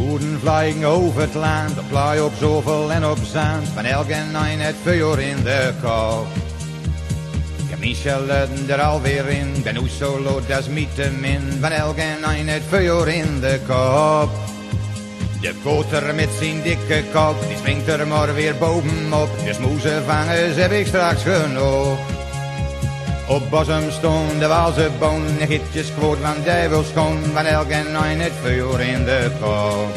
boeren vliegen over het land, op plaai op zoveel en op zand, van elk en een het vuur in de kop. Ja, Michel er alweer in, ben zo lood, dat is niet te min, van elk en een het vuur in de kop. De koter met zijn dikke kop, die springt er maar weer bovenop, de smoezen vangers heb ik straks genoeg. Op bosom stond de walse boon, een gietjes quoot van duivelschoon, van elk en een het vuur in de kop.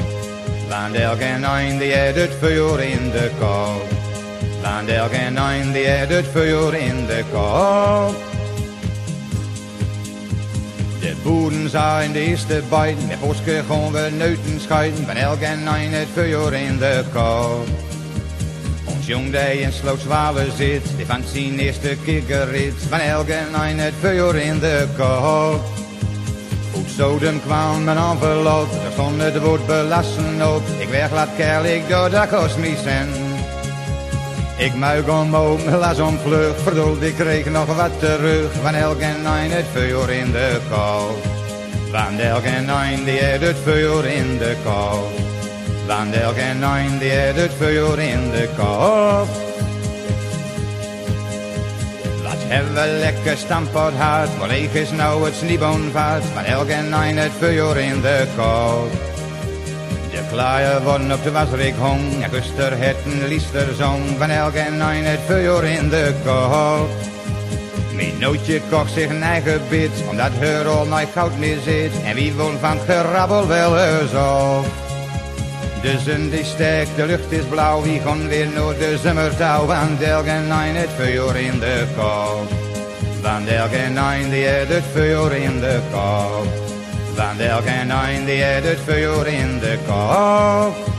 Van elk en een die het het vuur in de kop. Van elk en een die het het vuur in de kop. De boeren zijn de eerste bijten, met boske gaan we neuten scheiden, van elk en een het vuur in de kop. Die in Sloot-Zwalen zit, die van zijn eerste kikkerrit, van elk en een het vuur in de kop. Hoe Sodom kwam mijn envelop, daar stond het woord belasten op. Ik kerl, ik doe, dat cent. Ik muik omhoog, las om vlug, verdoeld, ik kreeg nog wat terug. Van elk en een het vuur in de kop. Van elk en een die heeft het vuur in de kop. Van elk en een die heeft het vuur in de kop. Wat hebben lekker stampot hard, voor leeg is nou het snieboonvaart. Van elk en een het vuur in de kop. De klaaien worden op de wasrik hong, en kuster het een liester zong. Van elk en een het vuur in de kop. Mijn nootje kocht zich een eigen bit, omdat er al nooit goud meer zit. En wie woont van gerabbel wel eens op. De zon die sterk, de lucht is blauw, wie gaan weer naar de zomertouw. Van elk en een het vuur in de kop. Van elk en een die het het vuur in de kop. Van elk en een die het het vuur in de kop.